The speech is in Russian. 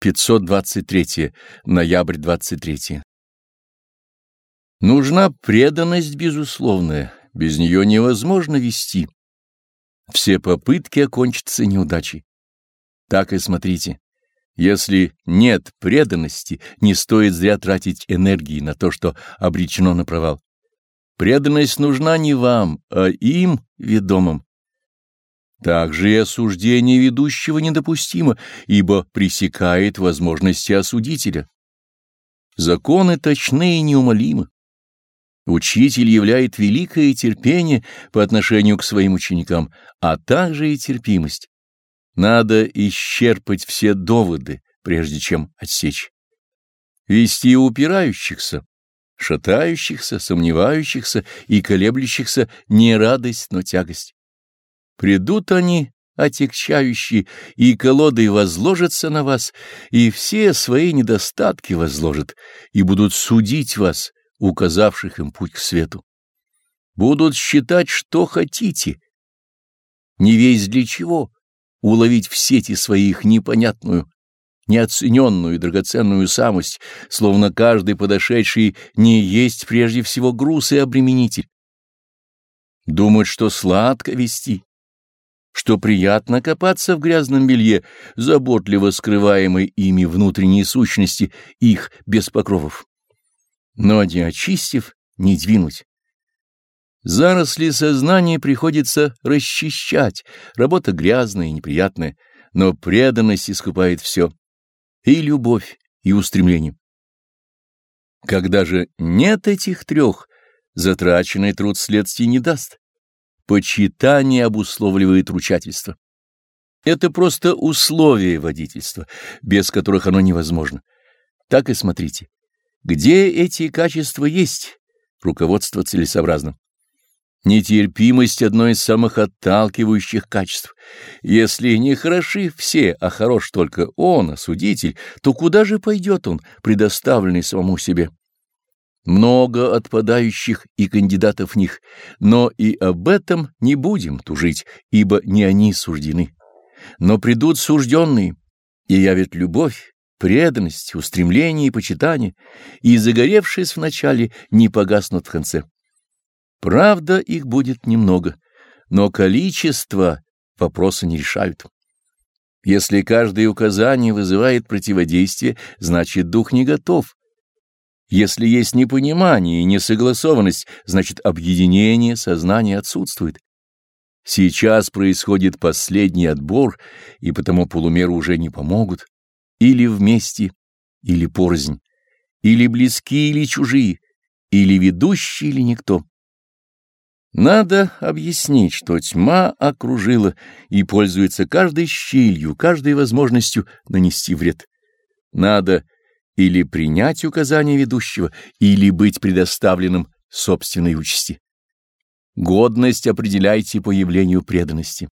523. Ноябрь 23. Нужна преданность безусловная, без нее невозможно вести. Все попытки окончатся неудачей. Так и смотрите. Если нет преданности, не стоит зря тратить энергии на то, что обречено на провал. Преданность нужна не вам, а им, ведомым. Также и осуждение ведущего недопустимо, ибо пресекает возможности осудителя. Законы точны и неумолимы. Учитель являет великое терпение по отношению к своим ученикам, а также и терпимость. Надо исчерпать все доводы, прежде чем отсечь. Вести упирающихся, шатающихся, сомневающихся и колеблющихся не радость, но тягость. Придут они, отягчающие, и колодой возложатся на вас, и все свои недостатки возложат, и будут судить вас, указавших им путь к свету. Будут считать, что хотите. Не весь для чего уловить в сети своих непонятную, неоцененную и драгоценную самость, словно каждый подошедший не есть прежде всего груз и обременитель. Думают, что сладко вести, что приятно копаться в грязном белье, заботливо скрываемой ими внутренней сущности их без покровов. Но не очистив, не двинуть. Заросли сознания приходится расчищать, работа грязная и неприятная, но преданность искупает все, и любовь, и устремление. Когда же нет этих трех, затраченный труд следствий не даст. Почитание обусловливает ручательство. Это просто условия водительства, без которых оно невозможно. Так и смотрите. Где эти качества есть, руководство целесообразно. Нетерпимость — одно из самых отталкивающих качеств. Если не хороши все, а хорош только он, осудитель, то куда же пойдет он, предоставленный самому себе? Много отпадающих и кандидатов в них, но и об этом не будем тужить, ибо не они суждены. Но придут сужденные и явят любовь, преданность, устремление и почитание, и, загоревшись в начале, не погаснут в конце. Правда, их будет немного, но количество вопроса не решают. Если каждое указание вызывает противодействие, значит дух не готов, если есть непонимание и несогласованность, значит объединение сознания отсутствует. Сейчас происходит последний отбор, и потому полумеры уже не помогут. Или вместе, или порознь, или близкие, или чужие, или ведущие, или никто. Надо объяснить, что тьма окружила и пользуется каждой щелью, каждой возможностью нанести вред. Надо или принять указания ведущего, или быть предоставленным собственной участи. Годность определяйте по явлению преданности.